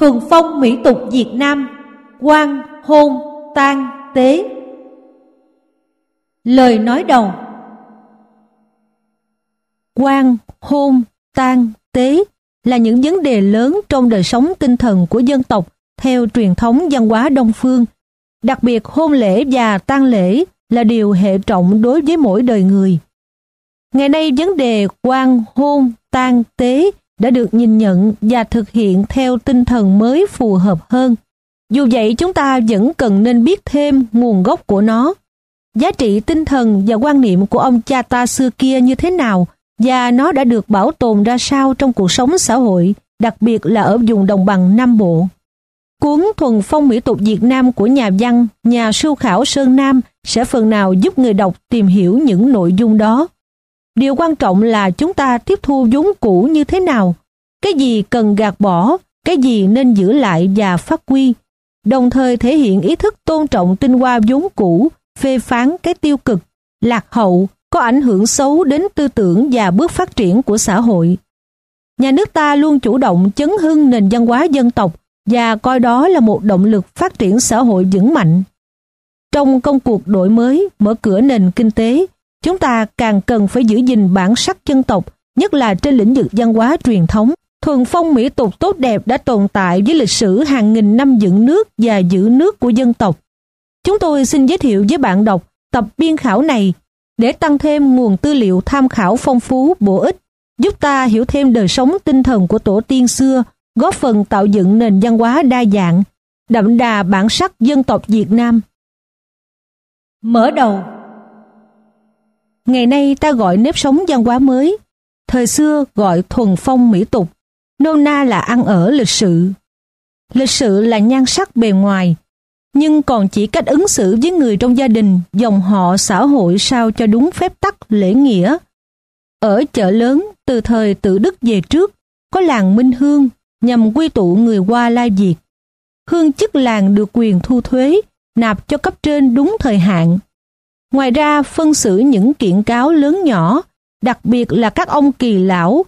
Thuần phong mỹ tục Việt Nam quan hôn, tang, tế Lời nói đầu quan hôn, tang, tế là những vấn đề lớn trong đời sống tinh thần của dân tộc theo truyền thống văn hóa Đông phương. Đặc biệt, hôn lễ và tang lễ là điều hệ trọng đối với mỗi đời người. Ngày nay, vấn đề quan hôn, tang, tế đã được nhìn nhận và thực hiện theo tinh thần mới phù hợp hơn. Dù vậy chúng ta vẫn cần nên biết thêm nguồn gốc của nó. Giá trị tinh thần và quan niệm của ông cha ta xưa kia như thế nào và nó đã được bảo tồn ra sao trong cuộc sống xã hội, đặc biệt là ở vùng đồng bằng Nam Bộ. Cuốn Thuần phong mỹ tục Việt Nam của nhà văn, nhà sưu khảo Sơn Nam sẽ phần nào giúp người đọc tìm hiểu những nội dung đó. Điều quan trọng là chúng ta tiếp thu vốn cũ như thế nào, cái gì cần gạt bỏ, cái gì nên giữ lại và phát huy, đồng thời thể hiện ý thức tôn trọng tinh hoa vốn cũ, phê phán cái tiêu cực, lạc hậu, có ảnh hưởng xấu đến tư tưởng và bước phát triển của xã hội. Nhà nước ta luôn chủ động chấn hưng nền văn hóa dân tộc và coi đó là một động lực phát triển xã hội vững mạnh. Trong công cuộc đổi mới, mở cửa nền kinh tế, chúng ta càng cần phải giữ gìn bản sắc dân tộc, nhất là trên lĩnh vực văn hóa truyền thống. Thuần phong mỹ tục tốt đẹp đã tồn tại với lịch sử hàng nghìn năm dựng nước và giữ nước của dân tộc. Chúng tôi xin giới thiệu với bạn đọc tập biên khảo này để tăng thêm nguồn tư liệu tham khảo phong phú, bổ ích, giúp ta hiểu thêm đời sống tinh thần của tổ tiên xưa, góp phần tạo dựng nền văn hóa đa dạng, đậm đà bản sắc dân tộc Việt Nam. Mở đầu Ngày nay ta gọi nếp sống văn hóa mới, thời xưa gọi thuần phong mỹ tục, nôm na là ăn ở lịch sự. Lịch sự là nhan sắc bề ngoài, nhưng còn chỉ cách ứng xử với người trong gia đình, dòng họ, xã hội sao cho đúng phép tắc, lễ nghĩa. Ở chợ lớn, từ thời tự đức về trước, có làng Minh Hương nhằm quy tụ người qua lai Việt. Hương chức làng được quyền thu thuế, nạp cho cấp trên đúng thời hạn. Ngoài ra phân xử những kiện cáo lớn nhỏ, đặc biệt là các ông kỳ lão,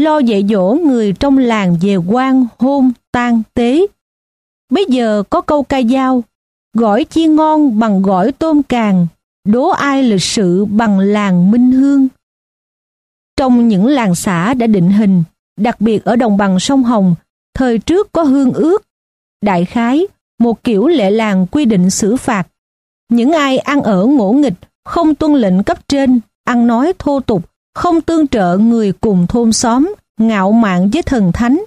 lo dạy dỗ người trong làng về quan, hôn, tang tế. Bây giờ có câu ca dao, gỏi chi ngon bằng gỏi tôm càng, đố ai lịch sự bằng làng Minh Hương. Trong những làng xã đã định hình, đặc biệt ở đồng bằng sông Hồng, thời trước có hương ước. Đại khái, một kiểu lệ làng quy định xử phạt. Những ai ăn ở ngỗ nghịch, không tuân lệnh cấp trên, ăn nói thô tục, không tương trợ người cùng thôn xóm, ngạo mạn với thần thánh.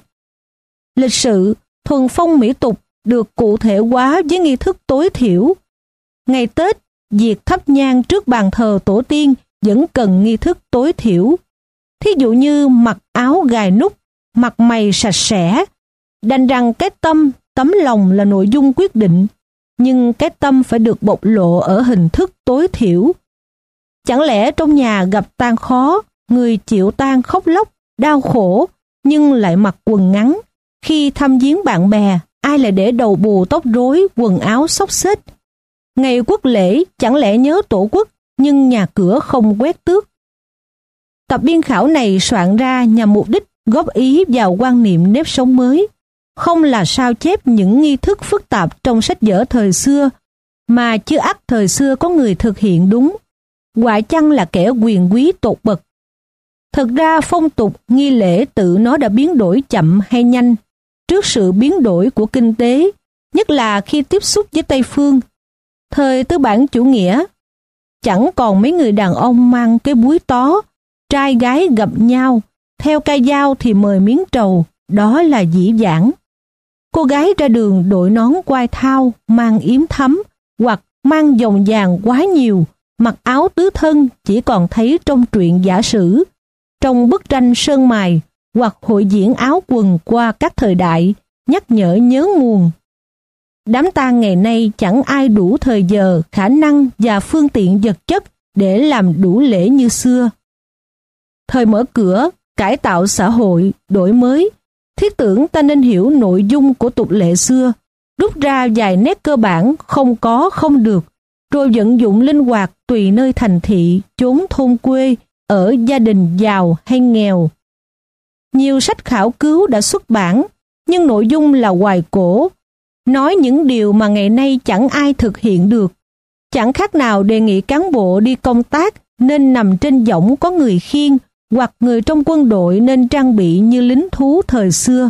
Lịch sự, thuần phong mỹ tục được cụ thể hóa với nghi thức tối thiểu. Ngày Tết, việc thắp nhang trước bàn thờ tổ tiên vẫn cần nghi thức tối thiểu. Thí dụ như mặc áo gài nút, mặt mày sạch sẽ, đành rằng cái tâm, tấm lòng là nội dung quyết định, nhưng cái tâm phải được bộc lộ ở hình thức tối thiểu. Chẳng lẽ trong nhà gặp tan khó, người chịu tan khóc lóc, đau khổ, nhưng lại mặc quần ngắn, khi thăm viếng bạn bè, ai lại để đầu bù tóc rối, quần áo xốc xếch. Ngày quốc lễ chẳng lẽ nhớ tổ quốc, nhưng nhà cửa không quét tước. Tập biên khảo này soạn ra nhằm mục đích góp ý vào quan niệm nếp sống mới, không là sao chép những nghi thức phức tạp trong sách vở thời xưa, mà chưa ắt thời xưa có người thực hiện đúng. Quả chăng là kẻ quyền quý tột bậc. Thật ra phong tục, nghi lễ tự nó đã biến đổi chậm hay nhanh trước sự biến đổi của kinh tế, nhất là khi tiếp xúc với Tây Phương. Thời tư bản chủ nghĩa, chẳng còn mấy người đàn ông mang cái búi tó, trai gái gặp nhau, theo ca dao thì mời miếng trầu, đó là dĩ dãn. Cô gái ra đường đội nón quai thao, mang yếm thấm, hoặc mang vòng vàng quá nhiều, mặc áo tứ thân chỉ còn thấy trong truyện giả sử. Trong bức tranh sơn mài, hoặc hội diễn áo quần qua các thời đại, nhắc nhở nhớ nguồn. Đám tang ngày nay chẳng ai đủ thời giờ, khả năng và phương tiện vật chất để làm đủ lễ như xưa. Thời mở cửa, cải tạo xã hội, đổi mới, thiết tưởng ta nên hiểu nội dung của tục lệ xưa, rút ra vài nét cơ bản không có không được, rồi vận dụng linh hoạt tùy nơi thành thị, chốn thôn quê, ở gia đình giàu hay nghèo, nhiều sách khảo cứu đã xuất bản, nhưng nội dung là hoài cổ, nói những điều mà ngày nay chẳng ai thực hiện được. Chẳng khác nào đề nghị cán bộ đi công tác nên nằm trên võng có người khiêng hoặc người trong quân đội nên trang bị như lính thú thời xưa.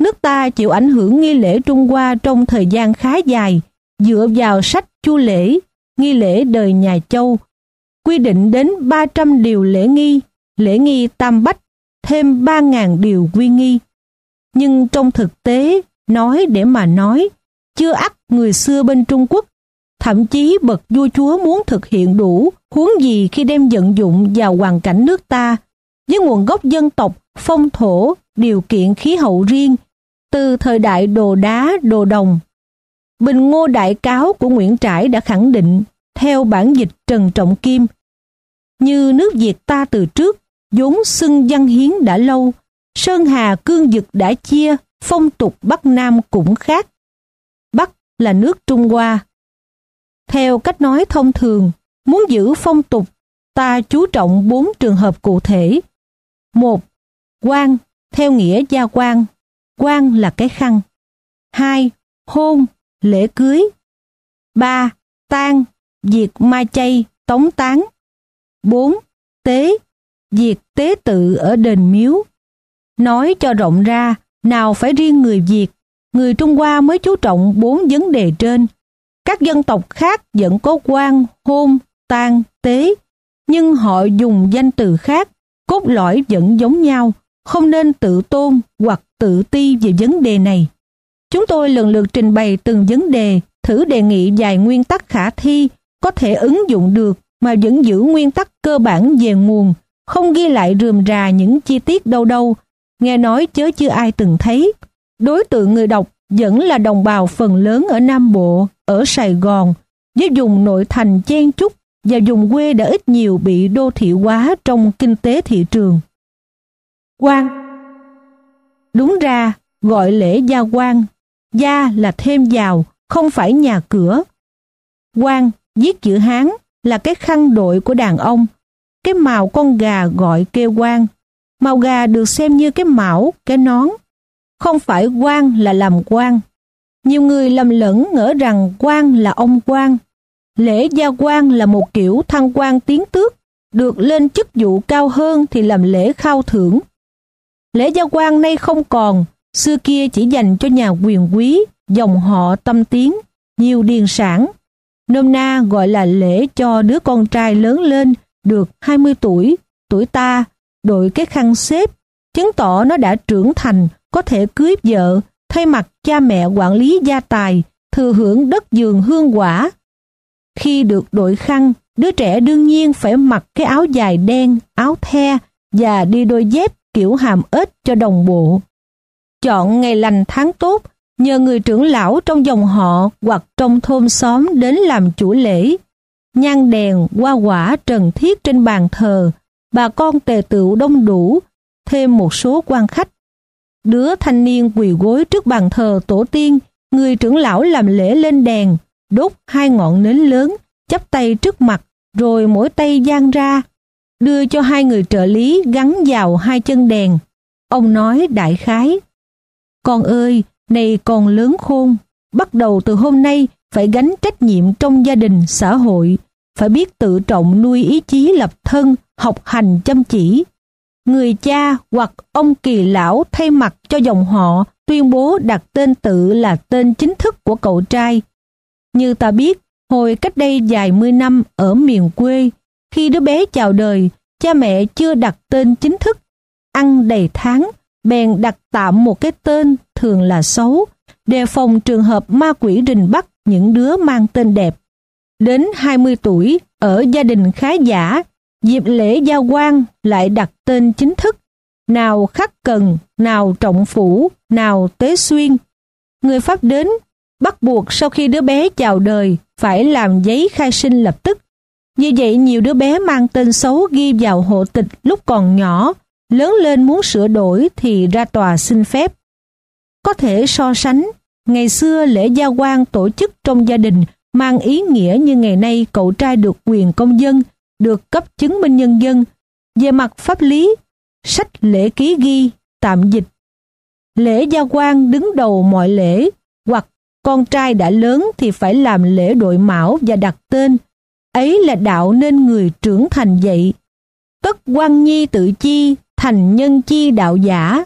Nước ta chịu ảnh hưởng nghi lễ Trung Hoa trong thời gian khá dài, dựa vào sách chu lễ, nghi lễ đời nhà Châu, quy định đến 300 điều lễ nghi, lễ nghi tam bách, thêm 3.000 điều quy nghi. Nhưng trong thực tế, nói để mà nói, chưa ắt người xưa bên Trung Quốc, thậm chí bậc vua chúa muốn thực hiện đủ, huống gì khi đem vận dụng vào hoàn cảnh nước ta, với nguồn gốc dân tộc, phong thổ, điều kiện khí hậu riêng, từ thời đại đồ đá, đồ đồng. Bình Ngô Đại Cáo của Nguyễn Trãi đã khẳng định, theo bản dịch Trần Trọng Kim, như nước Việt ta từ trước, vốn xưng văn hiến đã lâu, Sơn Hà cương dực đã chia, phong tục Bắc Nam cũng khác. Bắc là nước Trung Hoa. Theo cách nói thông thường, muốn giữ phong tục, ta chú trọng bốn trường hợp cụ thể. Một, quan, theo nghĩa gia quan, quan là cái khăn. Hai, hôn, lễ cưới. Ba, tang, diệt ma chay, tống tán. Bốn, tế, diệt tế tự ở đền miếu. Nói cho rộng ra, nào phải riêng người Việt, người Trung Hoa mới chú trọng bốn vấn đề trên. Các dân tộc khác vẫn có quan, hôn, tang, tế, nhưng họ dùng danh từ khác, cốt lõi vẫn giống nhau, không nên tự tôn hoặc tự ti về vấn đề này. Chúng tôi lần lượt trình bày từng vấn đề, thử đề nghị vài nguyên tắc khả thi, có thể ứng dụng được mà vẫn giữ nguyên tắc cơ bản về nguồn, không ghi lại rườm rà những chi tiết đâu đâu, nghe nói chớ chưa ai từng thấy. Đối tượng người đọc vẫn là đồng bào phần lớn ở Nam Bộ, ở Sài Gòn, với vùng nội thành chen chúc và vùng quê đã ít nhiều bị đô thị hóa trong kinh tế thị trường. Quan Đúng ra, gọi lễ gia quan, gia là thêm giàu không phải nhà cửa. Quan, viết chữ Hán, là cái khăn đội của đàn ông. Cái màu con gà gọi kêu quan. Màu gà được xem như cái mão, cái nón. Không phải quan là làm quan. Nhiều người lầm lẫn ngỡ rằng quan là ông quan. Lễ gia quan là một kiểu thăng quan tiến tước. Được lên chức vụ cao hơn thì làm lễ khao thưởng. Lễ gia quan nay không còn, xưa kia chỉ dành cho nhà quyền quý, dòng họ tâm tiến, nhiều điền sản, Nôm na gọi là lễ cho đứa con trai lớn lên được 20 tuổi, tuổi ta, đội cái khăn xếp, chứng tỏ nó đã trưởng thành, có thể cưới vợ, thay mặt cha mẹ quản lý gia tài, thừa hưởng đất giường hương quả. Khi được đội khăn, đứa trẻ đương nhiên phải mặc cái áo dài đen, áo the và đi đôi dép kiểu hàm ếch cho đồng bộ. Chọn ngày lành tháng tốt nhờ người trưởng lão trong dòng họ hoặc trong thôn xóm đến làm chủ lễ. Nhang đèn, hoa quả trần thiết trên bàn thờ, bà con tề tựu đông đủ, thêm một số quan khách. Đứa thanh niên quỳ gối trước bàn thờ tổ tiên, người trưởng lão làm lễ lên đèn, đốt hai ngọn nến lớn, chắp tay trước mặt, rồi mỗi tay giang ra, đưa cho hai người trợ lý gắn vào hai chân đèn. Ông nói đại khái, con ơi, này còn lớn khôn, bắt đầu từ hôm nay phải gánh trách nhiệm trong gia đình, xã hội, phải biết tự trọng nuôi ý chí lập thân, học hành chăm chỉ. Người cha hoặc ông kỳ lão thay mặt cho dòng họ tuyên bố đặt tên tự là tên chính thức của cậu trai. Như ta biết, hồi cách đây vài mươi năm ở miền quê, khi đứa bé chào đời, cha mẹ chưa đặt tên chính thức. Ăn đầy tháng, bèn đặt tạm một cái tên thường là xấu, đề phòng trường hợp ma quỷ rình bắt những đứa mang tên đẹp. Đến 20 tuổi, ở gia đình khá giả, dịp lễ giao quan lại đặt tên chính thức, nào khắc cần, nào trọng phủ, nào tế xuyên. Người Pháp đến, bắt buộc sau khi đứa bé chào đời phải làm giấy khai sinh lập tức. Như vậy nhiều đứa bé mang tên xấu ghi vào hộ tịch lúc còn nhỏ, lớn lên muốn sửa đổi thì ra tòa xin phép. Có thể so sánh, ngày xưa lễ gia quan tổ chức trong gia đình mang ý nghĩa như ngày nay cậu trai được quyền công dân, được cấp chứng minh nhân dân. Về mặt pháp lý, sách lễ ký ghi, tạm dịch. lễ gia quan đứng đầu mọi lễ, hoặc con trai đã lớn thì phải làm lễ đội mão và đặt tên. Ấy là đạo nên người trưởng thành dạy. Tất quan nhi tự chi, thành nhân chi đạo giả.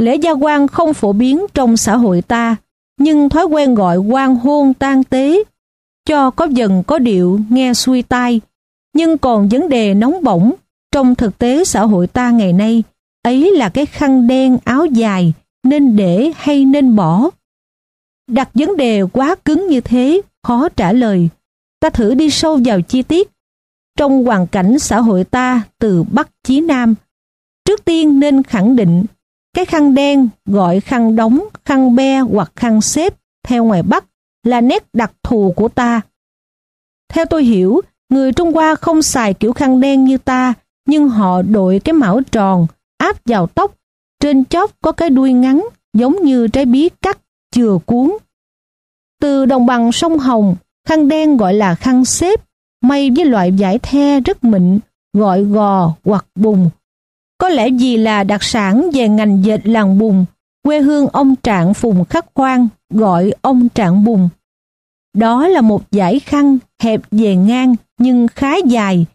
Lễ gia quan không phổ biến trong xã hội ta, nhưng thói quen gọi quan hôn tang tế, cho có dần có điệu nghe xuôi tai. Nhưng còn vấn đề nóng bỏng trong thực tế xã hội ta ngày nay, ấy là cái khăn đen áo dài nên để hay nên bỏ. Đặt vấn đề quá cứng như thế, khó trả lời. Ta thử đi sâu vào chi tiết. Trong hoàn cảnh xã hội ta từ Bắc chí Nam, trước tiên nên khẳng định cái khăn đen gọi khăn đóng, khăn be hoặc khăn xếp theo ngoài Bắc là nét đặc thù của ta. Theo tôi hiểu, người Trung Hoa không xài kiểu khăn đen như ta, nhưng họ đội cái mão tròn, áp vào tóc, trên chóp có cái đuôi ngắn, giống như trái bí cắt, chừa cuốn. Từ đồng bằng sông Hồng, khăn đen gọi là khăn xếp, may với loại vải the rất mịn, gọi gò hoặc bùng. Có lẽ vì là đặc sản về ngành dệt làng bùng, quê hương ông Trạng Phùng Khắc Khoan gọi ông Trạng Bùng. Đó là một dải khăn hẹp về ngang nhưng khá dài.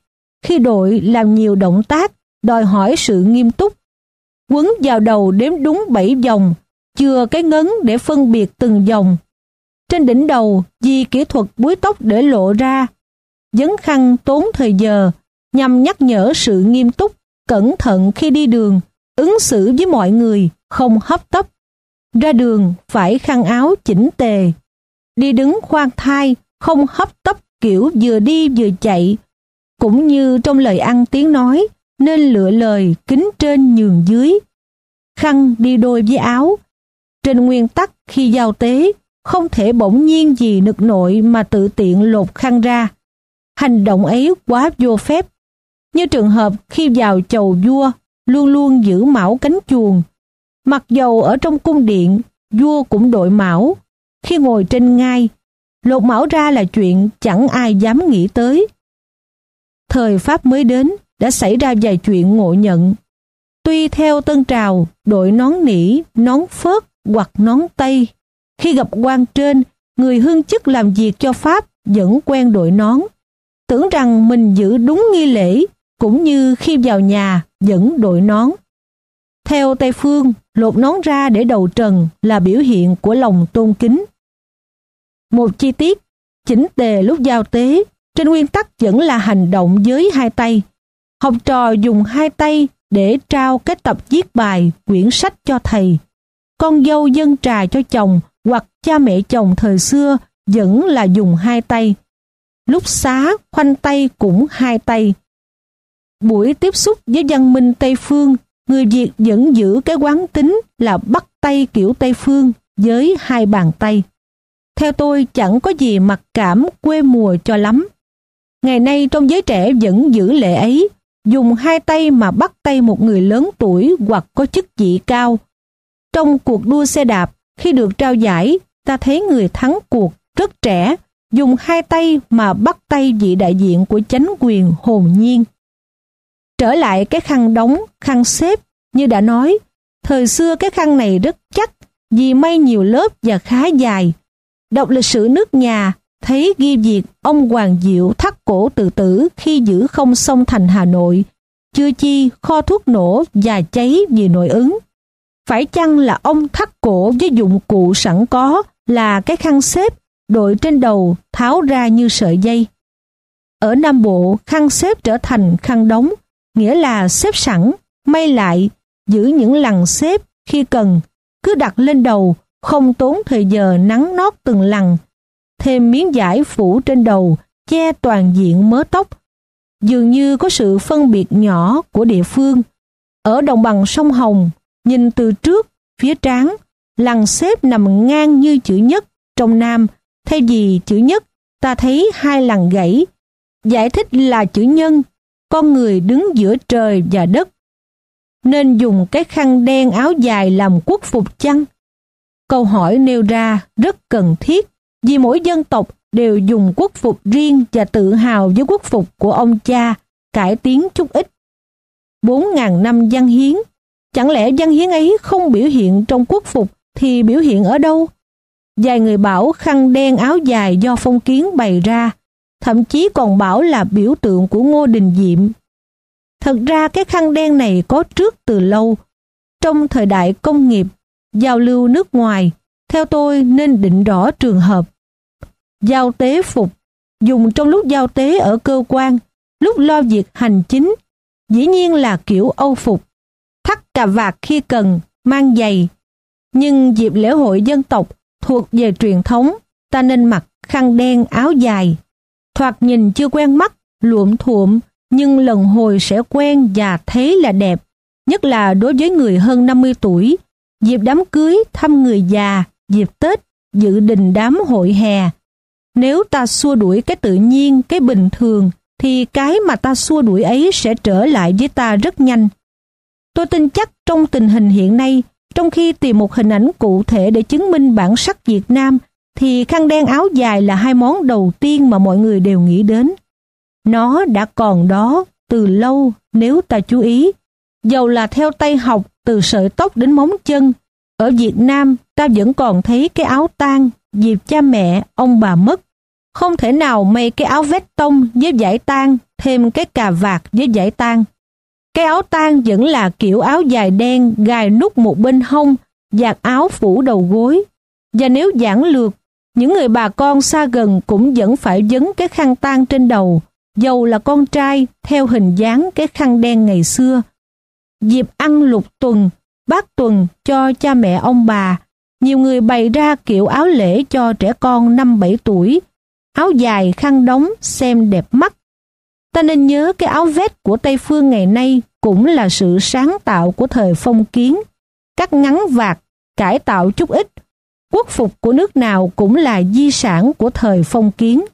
Khi đội làm nhiều động tác, đòi hỏi sự nghiêm túc. Quấn vào đầu đếm đúng 7 vòng, chừa cái ngấn để phân biệt từng vòng. Trên đỉnh đầu, vì kỹ thuật búi tóc để lộ ra, dấn khăn tốn thời giờ nhằm nhắc nhở sự nghiêm túc, cẩn thận khi đi đường, ứng xử với mọi người, không hấp tấp. Ra đường phải khăn áo chỉnh tề. Đi đứng khoan thai, không hấp tấp kiểu vừa đi vừa chạy. Cũng như trong lời ăn tiếng nói, nên lựa lời kính trên nhường dưới. Khăn đi đôi với áo. Trên nguyên tắc khi giao tế, không thể bỗng nhiên gì nực nội mà tự tiện lột khăn ra. Hành động ấy quá vô phép. Như trường hợp khi vào chầu vua, luôn luôn giữ mão cánh chuồng. Mặc dầu ở trong cung điện, vua cũng đội mão. Khi ngồi trên ngai, lột mão ra là chuyện chẳng ai dám nghĩ tới. Thời Pháp mới đến, đã xảy ra vài chuyện ngộ nhận. Tuy theo tân trào, đội nón nỉ, nón phớt hoặc nón tây khi gặp quan trên, người hương chức làm việc cho Pháp vẫn quen đội nón. Tưởng rằng mình giữ đúng nghi lễ, cũng như khi vào nhà vẫn đội nón. Theo Tây Phương, lột nón ra để đầu trần là biểu hiện của lòng tôn kính. Một chi tiết, chỉnh tề lúc giao tế, trên nguyên tắc vẫn là hành động với hai tay. Học trò dùng hai tay để trao cái tập viết bài, quyển sách cho thầy. Con dâu dân trà cho chồng hoặc cha mẹ chồng thời xưa vẫn là dùng hai tay. Lúc xá, khoanh tay cũng hai tay. Buổi tiếp xúc với văn minh Tây Phương, người Việt vẫn giữ cái quán tính là bắt tay kiểu Tây Phương với hai bàn tay. Theo tôi chẳng có gì mặc cảm quê mùa cho lắm. Ngày nay trong giới trẻ vẫn giữ lệ ấy, dùng hai tay mà bắt tay một người lớn tuổi hoặc có chức vị cao. Trong cuộc đua xe đạp, khi được trao giải, ta thấy người thắng cuộc rất trẻ, dùng hai tay mà bắt tay vị đại diện của chánh quyền hồn nhiên. Trở lại cái khăn đóng, khăn xếp, như đã nói, thời xưa cái khăn này rất chắc vì may nhiều lớp và khá dài. Đọc lịch sử nước nhà, thấy ghi việc ông Hoàng Diệu thắt cổ tự tử khi giữ không sông thành Hà Nội, chưa chi kho thuốc nổ và cháy vì nội ứng. Phải chăng là ông thắt cổ với dụng cụ sẵn có là cái khăn xếp đội trên đầu tháo ra như sợi dây. Ở Nam Bộ, khăn xếp trở thành khăn đóng, nghĩa là xếp sẵn, may lại, giữ những lằn xếp khi cần, cứ đặt lên đầu, không tốn thời giờ nắng nót từng lằn, thêm miếng vải phủ trên đầu, che toàn diện mớ tóc. Dường như có sự phân biệt nhỏ của địa phương. Ở đồng bằng sông Hồng, Nhìn từ trước, phía trán, lằn xếp nằm ngang như chữ nhất trong nam, thay vì chữ nhất ta thấy hai lằn gãy. Giải thích là chữ nhân, con người đứng giữa trời và đất. Nên dùng cái khăn đen áo dài làm quốc phục chăng? Câu hỏi nêu ra rất cần thiết vì mỗi dân tộc đều dùng quốc phục riêng và tự hào với quốc phục của ông cha, cải tiến chút ít. Bốn ngàn năm văn hiến Chẳng lẽ văn hiến ấy không biểu hiện trong quốc phục thì biểu hiện ở đâu? Vài người bảo khăn đen áo dài do phong kiến bày ra, thậm chí còn bảo là biểu tượng của Ngô Đình Diệm. Thật ra cái khăn đen này có trước từ lâu. Trong thời đại công nghiệp, giao lưu nước ngoài, theo tôi nên định rõ trường hợp. Giao tế phục, dùng trong lúc giao tế ở cơ quan, lúc lo việc hành chính, dĩ nhiên là kiểu âu phục. Thắt cà vạt khi cần, mang giày. Nhưng dịp lễ hội dân tộc thuộc về truyền thống, ta nên mặc khăn đen áo dài. Thoạt nhìn chưa quen mắt, luộm thuộm, nhưng lần hồi sẽ quen và thấy là đẹp. Nhất là đối với người hơn 50 tuổi, dịp đám cưới, thăm người già, dịp Tết, dự định đám hội hè. Nếu ta xua đuổi cái tự nhiên, cái bình thường, thì cái mà ta xua đuổi ấy sẽ trở lại với ta rất nhanh. Tôi tin chắc trong tình hình hiện nay, trong khi tìm một hình ảnh cụ thể để chứng minh bản sắc Việt Nam, thì khăn đen áo dài là hai món đầu tiên mà mọi người đều nghĩ đến. Nó đã còn đó từ lâu nếu ta chú ý. Dầu là theo tay học từ sợi tóc đến móng chân, ở Việt Nam ta vẫn còn thấy cái áo tang dịp cha mẹ, ông bà mất. Không thể nào may cái áo vét tông với giải tang thêm cái cà vạt với giải tang. Cái áo tang vẫn là kiểu áo dài đen gài nút một bên hông, giặt áo phủ đầu gối. Và nếu giảng lược, những người bà con xa gần cũng vẫn phải dấn cái khăn tang trên đầu, dầu là con trai theo hình dáng cái khăn đen ngày xưa. Dịp ăn lục tuần, bát tuần cho cha mẹ ông bà, nhiều người bày ra kiểu áo lễ cho trẻ con 5-7 tuổi, áo dài khăn đóng xem đẹp mắt. Ta nên nhớ cái áo vest của Tây Phương ngày nay cũng là sự sáng tạo của thời phong kiến, cắt ngắn vạt, cải tạo chút ít. Quốc phục của nước nào cũng là di sản của thời phong kiến.